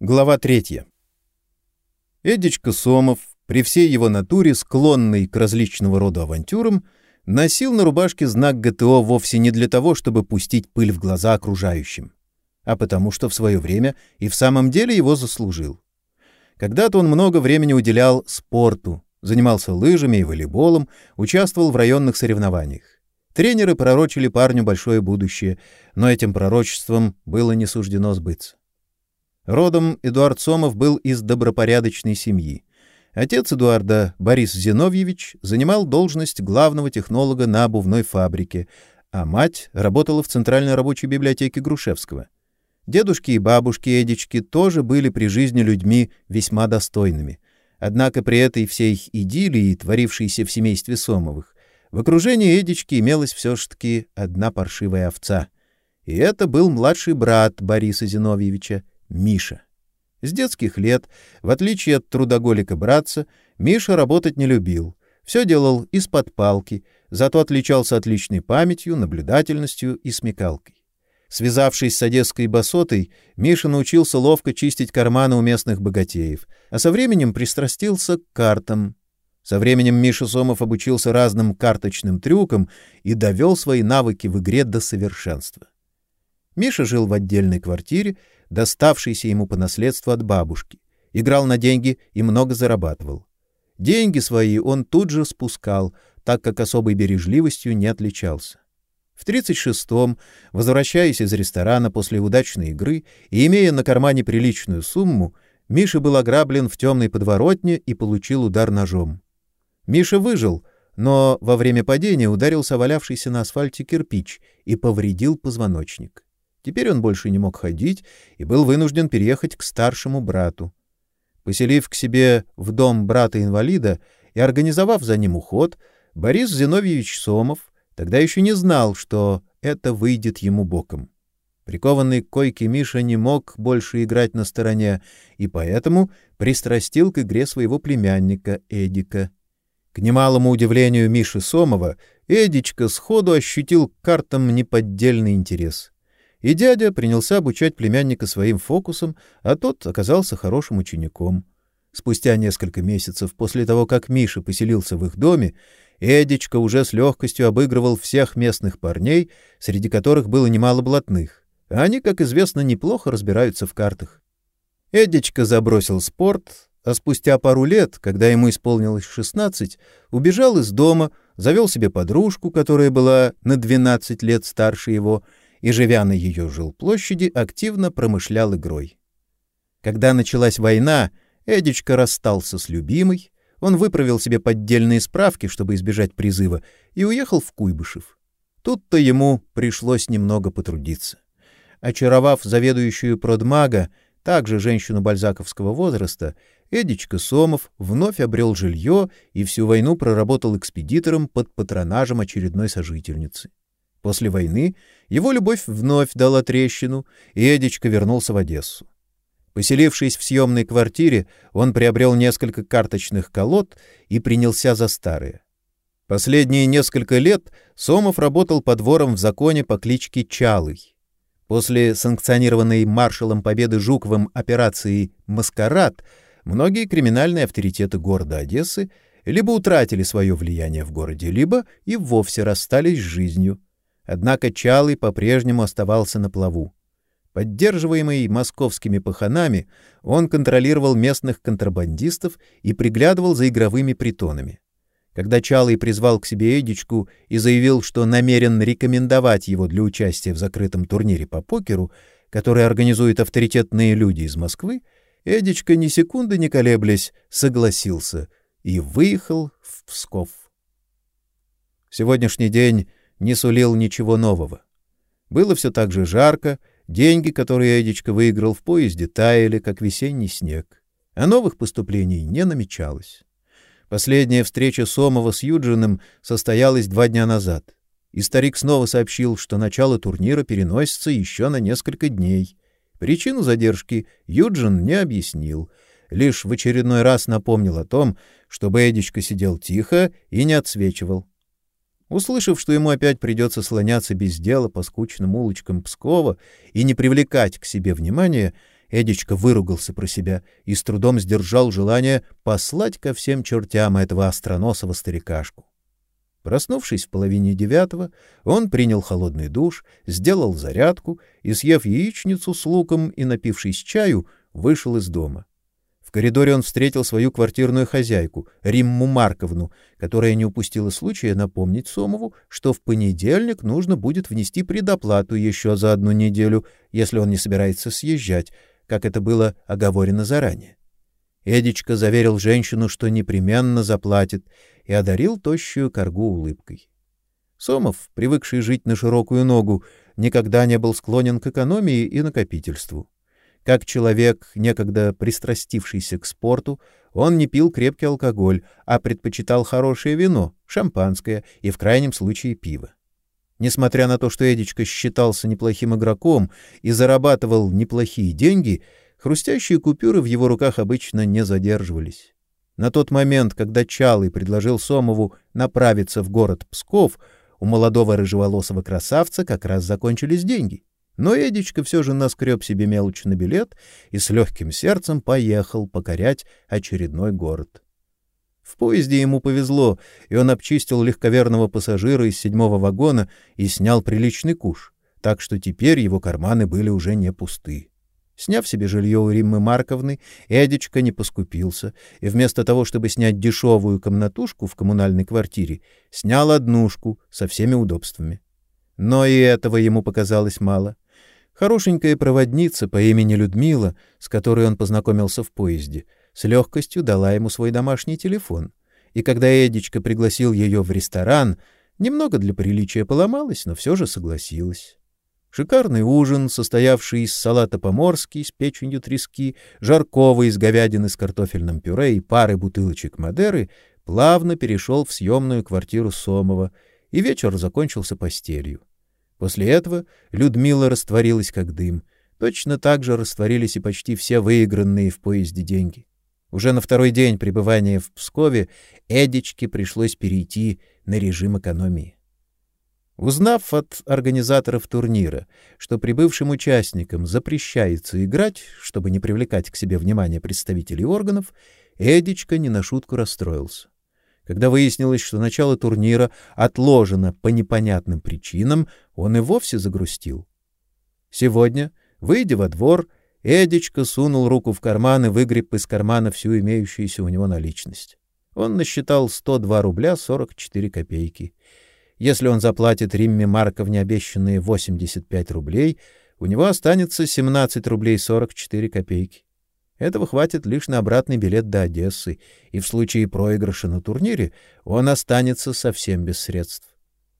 Глава третья. Эдичка Сомов, при всей его натуре, склонный к различного рода авантюрам, носил на рубашке знак ГТО вовсе не для того, чтобы пустить пыль в глаза окружающим, а потому что в свое время и в самом деле его заслужил. Когда-то он много времени уделял спорту, занимался лыжами и волейболом, участвовал в районных соревнованиях. Тренеры пророчили парню большое будущее, но этим пророчеством было не суждено сбыться. Родом Эдуард Сомов был из добропорядочной семьи. Отец Эдуарда, Борис Зиновьевич, занимал должность главного технолога на обувной фабрике, а мать работала в Центральной рабочей библиотеке Грушевского. Дедушки и бабушки Эдички тоже были при жизни людьми весьма достойными. Однако при этой всей идиллии, творившейся в семействе Сомовых, в окружении Эдички имелась все-таки одна паршивая овца. И это был младший брат Бориса Зиновьевича, Миша. С детских лет, в отличие от трудоголика-братца, Миша работать не любил. Все делал из-под палки, зато отличался отличной памятью, наблюдательностью и смекалкой. Связавшись с одесской басотой, Миша научился ловко чистить карманы у местных богатеев, а со временем пристрастился к картам. Со временем Миша Сомов обучился разным карточным трюкам и довел свои навыки в игре до совершенства. Миша жил в отдельной квартире, доставшейся ему по наследству от бабушки. Играл на деньги и много зарабатывал. Деньги свои он тут же спускал, так как особой бережливостью не отличался. В 36-м, возвращаясь из ресторана после удачной игры и имея на кармане приличную сумму, Миша был ограблен в темной подворотне и получил удар ножом. Миша выжил, но во время падения ударился валявшийся на асфальте кирпич и повредил позвоночник. Теперь он больше не мог ходить и был вынужден переехать к старшему брату. Поселив к себе в дом брата-инвалида и организовав за ним уход, Борис Зиновьевич Сомов тогда еще не знал, что это выйдет ему боком. Прикованный к койке Миша не мог больше играть на стороне и поэтому пристрастил к игре своего племянника Эдика. К немалому удивлению Миши Сомова, Эдичка сходу ощутил к картам неподдельный интерес — и дядя принялся обучать племянника своим фокусам, а тот оказался хорошим учеником. Спустя несколько месяцев после того, как Миша поселился в их доме, Эдичка уже с легкостью обыгрывал всех местных парней, среди которых было немало блатных. Они, как известно, неплохо разбираются в картах. Эдичка забросил спорт, а спустя пару лет, когда ему исполнилось шестнадцать, убежал из дома, завел себе подружку, которая была на двенадцать лет старше его, и, живя на ее жилплощади, активно промышлял игрой. Когда началась война, Эдичка расстался с любимой, он выправил себе поддельные справки, чтобы избежать призыва, и уехал в Куйбышев. Тут-то ему пришлось немного потрудиться. Очаровав заведующую продмага, также женщину бальзаковского возраста, Эдичка Сомов вновь обрел жилье и всю войну проработал экспедитором под патронажем очередной сожительницы. После войны его любовь вновь дала трещину, и Эдичка вернулся в Одессу. Поселившись в съемной квартире, он приобрел несколько карточных колод и принялся за старые. Последние несколько лет Сомов работал подвором в законе по кличке Чалый. После санкционированной маршалом Победы Жуковым операции «Маскарад» многие криминальные авторитеты города Одессы либо утратили свое влияние в городе, либо и вовсе расстались с жизнью. Однако Чалый по-прежнему оставался на плаву. Поддерживаемый московскими паханами, он контролировал местных контрабандистов и приглядывал за игровыми притонами. Когда Чалый призвал к себе Эдичку и заявил, что намерен рекомендовать его для участия в закрытом турнире по покеру, который организуют авторитетные люди из Москвы, Эдичка ни секунды не колеблясь согласился и выехал в Псков. Сегодняшний день не сулил ничего нового. Было все так же жарко, деньги, которые Эдичка выиграл в поезде, таяли, как весенний снег, а новых поступлений не намечалось. Последняя встреча Сомова с Юджиным состоялась два дня назад, и старик снова сообщил, что начало турнира переносится еще на несколько дней. Причину задержки Юджин не объяснил, лишь в очередной раз напомнил о том, чтобы Эдичка сидел тихо и не отсвечивал. Услышав, что ему опять придется слоняться без дела по скучным улочкам Пскова и не привлекать к себе внимания, Эдичка выругался про себя и с трудом сдержал желание послать ко всем чертям этого остроносого старикашку. Проснувшись в половине девятого, он принял холодный душ, сделал зарядку и, съев яичницу с луком и напившись чаю, вышел из дома. В коридоре он встретил свою квартирную хозяйку, Римму Марковну, которая не упустила случая напомнить Сомову, что в понедельник нужно будет внести предоплату еще за одну неделю, если он не собирается съезжать, как это было оговорено заранее. Эдичка заверил женщину, что непременно заплатит, и одарил тощую коргу улыбкой. Сомов, привыкший жить на широкую ногу, никогда не был склонен к экономии и накопительству. Как человек, некогда пристрастившийся к спорту, он не пил крепкий алкоголь, а предпочитал хорошее вино, шампанское и, в крайнем случае, пиво. Несмотря на то, что Эдичка считался неплохим игроком и зарабатывал неплохие деньги, хрустящие купюры в его руках обычно не задерживались. На тот момент, когда Чалый предложил Сомову направиться в город Псков, у молодого рыжеволосого красавца как раз закончились деньги. Но Эдичка все же наскреб себе мелочь на билет и с легким сердцем поехал покорять очередной город. В поезде ему повезло, и он обчистил легковерного пассажира из седьмого вагона и снял приличный куш, так что теперь его карманы были уже не пусты. Сняв себе жилье у Риммы Марковны, Эдичка не поскупился и вместо того, чтобы снять дешевую комнатушку в коммунальной квартире, снял однушку со всеми удобствами. Но и этого ему показалось мало. Хорошенькая проводница по имени Людмила, с которой он познакомился в поезде, с легкостью дала ему свой домашний телефон. И когда Эдичка пригласил ее в ресторан, немного для приличия поломалась, но все же согласилась. Шикарный ужин, состоявший из салата по-морски с печенью трески, жаркого из говядины с картофельным пюре и пары бутылочек Мадеры, плавно перешел в съемную квартиру Сомова, и вечер закончился постелью. После этого Людмила растворилась как дым. Точно так же растворились и почти все выигранные в поезде деньги. Уже на второй день пребывания в Пскове Эдичке пришлось перейти на режим экономии. Узнав от организаторов турнира, что прибывшим участникам запрещается играть, чтобы не привлекать к себе внимание представителей органов, Эдичка не на шутку расстроился. Когда выяснилось, что начало турнира отложено по непонятным причинам, он и вовсе загрустил. Сегодня, выйдя во двор, Эдичка сунул руку в карман и выгреб из кармана всю имеющуюся у него наличность. Он насчитал 102 рубля 44 копейки. Если он заплатит Римме Марковне обещанные 85 рублей, у него останется 17 рублей 44 копейки. Этого хватит лишь на обратный билет до Одессы, и в случае проигрыша на турнире он останется совсем без средств.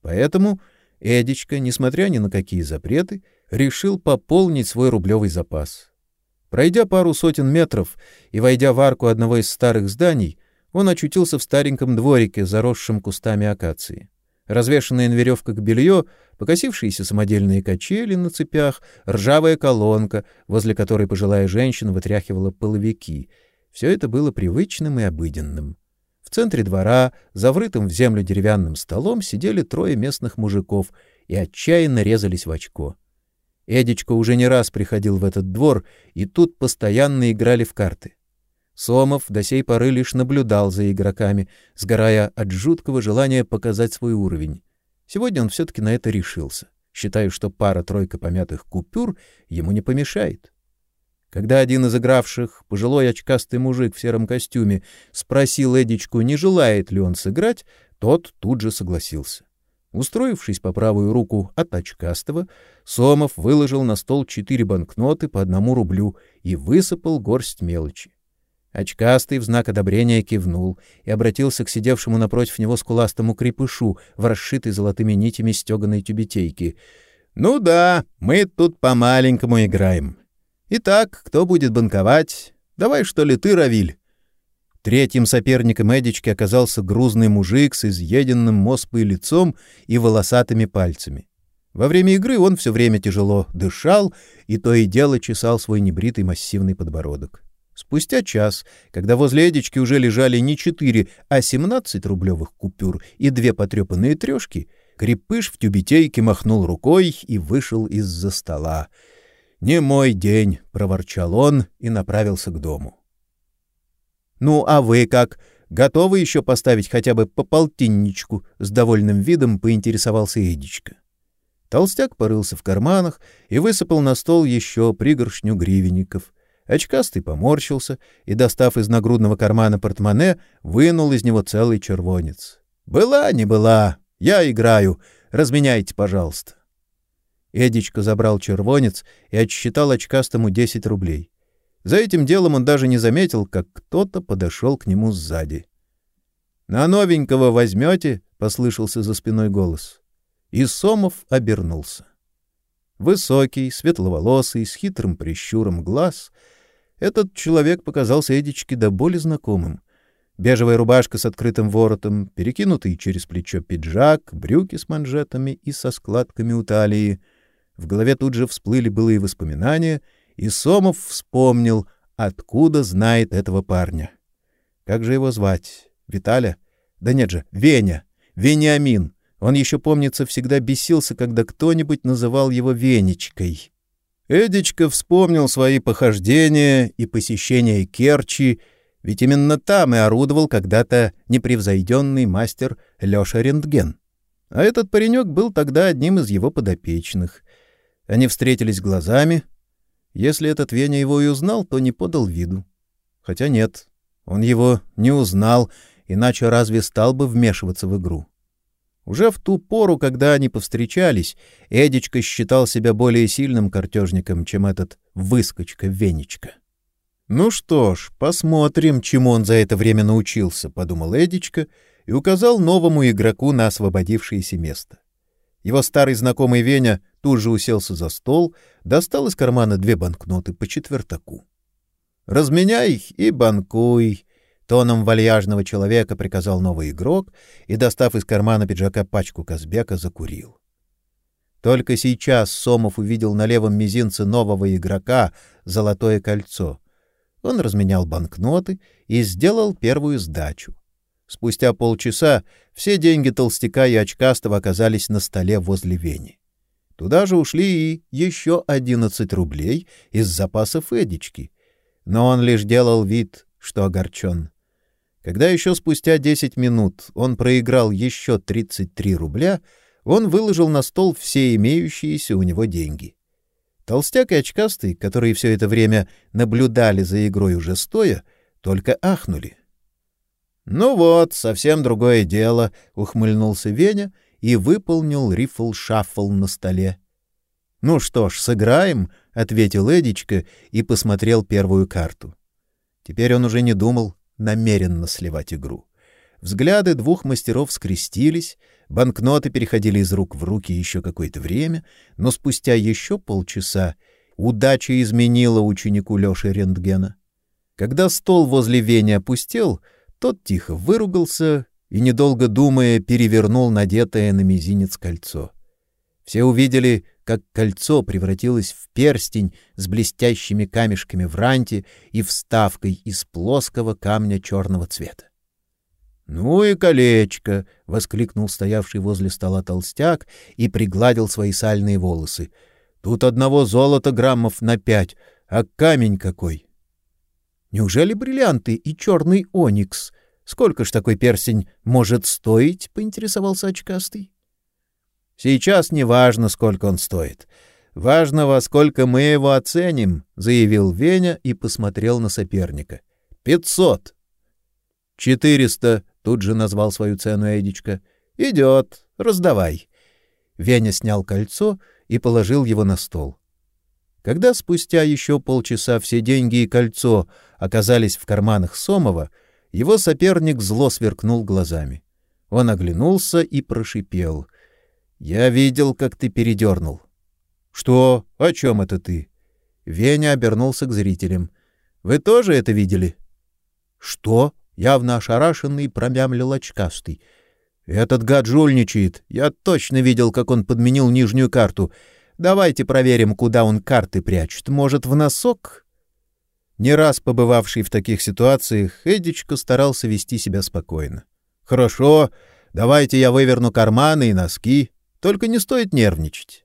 Поэтому Эдичка, несмотря ни на какие запреты, решил пополнить свой рублевый запас. Пройдя пару сотен метров и войдя в арку одного из старых зданий, он очутился в стареньком дворике, заросшем кустами акации развешанное на веревках белье, покосившиеся самодельные качели на цепях, ржавая колонка, возле которой пожилая женщина вытряхивала половики. Все это было привычным и обыденным. В центре двора, за врытым в землю деревянным столом, сидели трое местных мужиков и отчаянно резались в очко. Эдичка уже не раз приходил в этот двор, и тут постоянно играли в карты. Сомов до сей поры лишь наблюдал за игроками, сгорая от жуткого желания показать свой уровень. Сегодня он все-таки на это решился, считая, что пара-тройка помятых купюр ему не помешает. Когда один из игравших, пожилой очкастый мужик в сером костюме, спросил Эдичку, не желает ли он сыграть, тот тут же согласился. Устроившись по правую руку от очкастого, Сомов выложил на стол четыре банкноты по одному рублю и высыпал горсть мелочи. Очкастый в знак одобрения кивнул и обратился к сидевшему напротив него скуластому крепышу в расшитой золотыми нитями стеганой тюбетейки. «Ну да, мы тут по-маленькому играем. Итак, кто будет банковать? Давай, что ли, ты, Равиль?» Третьим соперником Эдички оказался грузный мужик с изъеденным моспой лицом и волосатыми пальцами. Во время игры он все время тяжело дышал и то и дело чесал свой небритый массивный подбородок. Спустя час, когда возле Эдички уже лежали не четыре, а семнадцать рублевых купюр и две потрепанные трешки, Крепыш в тюбетейке махнул рукой и вышел из-за стола. «Не мой день», — проворчал он и направился к дому. «Ну, а вы как? Готовы еще поставить хотя бы по полтинничку?» — с довольным видом поинтересовался Эдичка. Толстяк порылся в карманах и высыпал на стол еще пригоршню гривенников. Очкастый поморщился и, достав из нагрудного кармана портмоне, вынул из него целый червонец. «Была, не была. Я играю. Разменяйте, пожалуйста». Эдичка забрал червонец и отсчитал очкастому десять рублей. За этим делом он даже не заметил, как кто-то подошел к нему сзади. «На новенького возьмете?» — послышался за спиной голос. И Сомов обернулся. Высокий, светловолосый, с хитрым прищуром глаз, этот человек показался Эдичке до боли знакомым. Бежевая рубашка с открытым воротом, перекинутый через плечо пиджак, брюки с манжетами и со складками у талии. В голове тут же всплыли былые воспоминания, и Сомов вспомнил, откуда знает этого парня. Как же его звать? Виталя? Да нет же, Веня. Вениамин. Он еще, помнится, всегда бесился, когда кто-нибудь называл его Венечкой. Эдичка вспомнил свои похождения и посещения Керчи, ведь именно там и орудовал когда-то непревзойденный мастер Леша Рентген. А этот паренек был тогда одним из его подопечных. Они встретились глазами. Если этот Веня его и узнал, то не подал виду. Хотя нет, он его не узнал, иначе разве стал бы вмешиваться в игру? Уже в ту пору, когда они повстречались, Эдичка считал себя более сильным картежником, чем этот выскочка-венечка. «Ну что ж, посмотрим, чему он за это время научился», — подумал Эдичка и указал новому игроку на освободившееся место. Его старый знакомый Веня тут же уселся за стол, достал из кармана две банкноты по четвертаку. «Разменяй и банкуй», Тоном вальяжного человека приказал новый игрок и, достав из кармана пиджака пачку Казбека, закурил. Только сейчас Сомов увидел на левом мизинце нового игрока золотое кольцо. Он разменял банкноты и сделал первую сдачу. Спустя полчаса все деньги толстяка и очкастого оказались на столе возле Вени. Туда же ушли и еще одиннадцать рублей из запасов Эдички. Но он лишь делал вид, что огорчен. Когда еще спустя 10 минут он проиграл еще 33 рубля, он выложил на стол все имеющиеся у него деньги. Толстяк и очкастый, которые все это время наблюдали за игрой уже стоя, только ахнули. «Ну вот, совсем другое дело», — ухмыльнулся Веня и выполнил рифл-шаффл на столе. «Ну что ж, сыграем», — ответил Эдичка и посмотрел первую карту. Теперь он уже не думал, намеренно сливать игру. Взгляды двух мастеров скрестились, банкноты переходили из рук в руки еще какое-то время, но спустя еще полчаса удача изменила ученику Лёши рентгена. Когда стол возле Вени опустел, тот тихо выругался и, недолго думая, перевернул надетое на мизинец кольцо. Все увидели, как кольцо превратилось в перстень с блестящими камешками в ранте и вставкой из плоского камня черного цвета. «Ну и колечко!» — воскликнул стоявший возле стола толстяк и пригладил свои сальные волосы. «Тут одного золота граммов на пять, а камень какой!» «Неужели бриллианты и черный оникс? Сколько ж такой перстень может стоить?» — поинтересовался очкастый. Сейчас не важно, сколько он стоит. Важно, во сколько мы его оценим, заявил Веня и посмотрел на соперника. Пятьсот. Четыреста. Тут же назвал свою цену Эдичка. Идет. Раздавай. Веня снял кольцо и положил его на стол. Когда спустя еще полчаса все деньги и кольцо оказались в карманах Сомова, его соперник зло сверкнул глазами. Он оглянулся и прошипел: я видел, как ты передернул. Что? О чем это ты? Веня обернулся к зрителям. Вы тоже это видели? Что? Явно ошарашенный промямлил очкастый. Этот гад жульничает. Я точно видел, как он подменил нижнюю карту. Давайте проверим, куда он карты прячет. Может, в носок? Не раз побывавший в таких ситуациях, Эдичка старался вести себя спокойно. Хорошо, давайте я выверну карманы и носки. Только не стоит нервничать.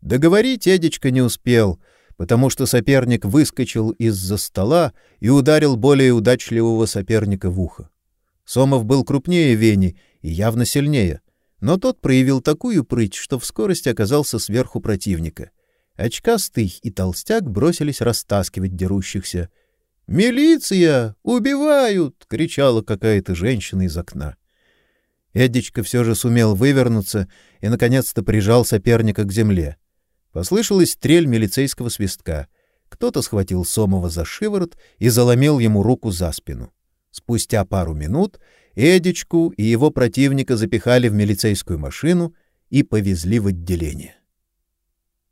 Договорить Эдичка не успел, потому что соперник выскочил из-за стола и ударил более удачливого соперника в ухо. Сомов был крупнее Вени и явно сильнее, но тот проявил такую прыть, что в скорости оказался сверху противника. Очкастый и толстяк бросились растаскивать дерущихся. «Милиция! Убивают!» — кричала какая-то женщина из окна. Эдичка все же сумел вывернуться и, наконец-то, прижал соперника к земле. Послышалась стрель милицейского свистка. Кто-то схватил Сомова за шиворот и заломил ему руку за спину. Спустя пару минут Эдичку и его противника запихали в милицейскую машину и повезли в отделение.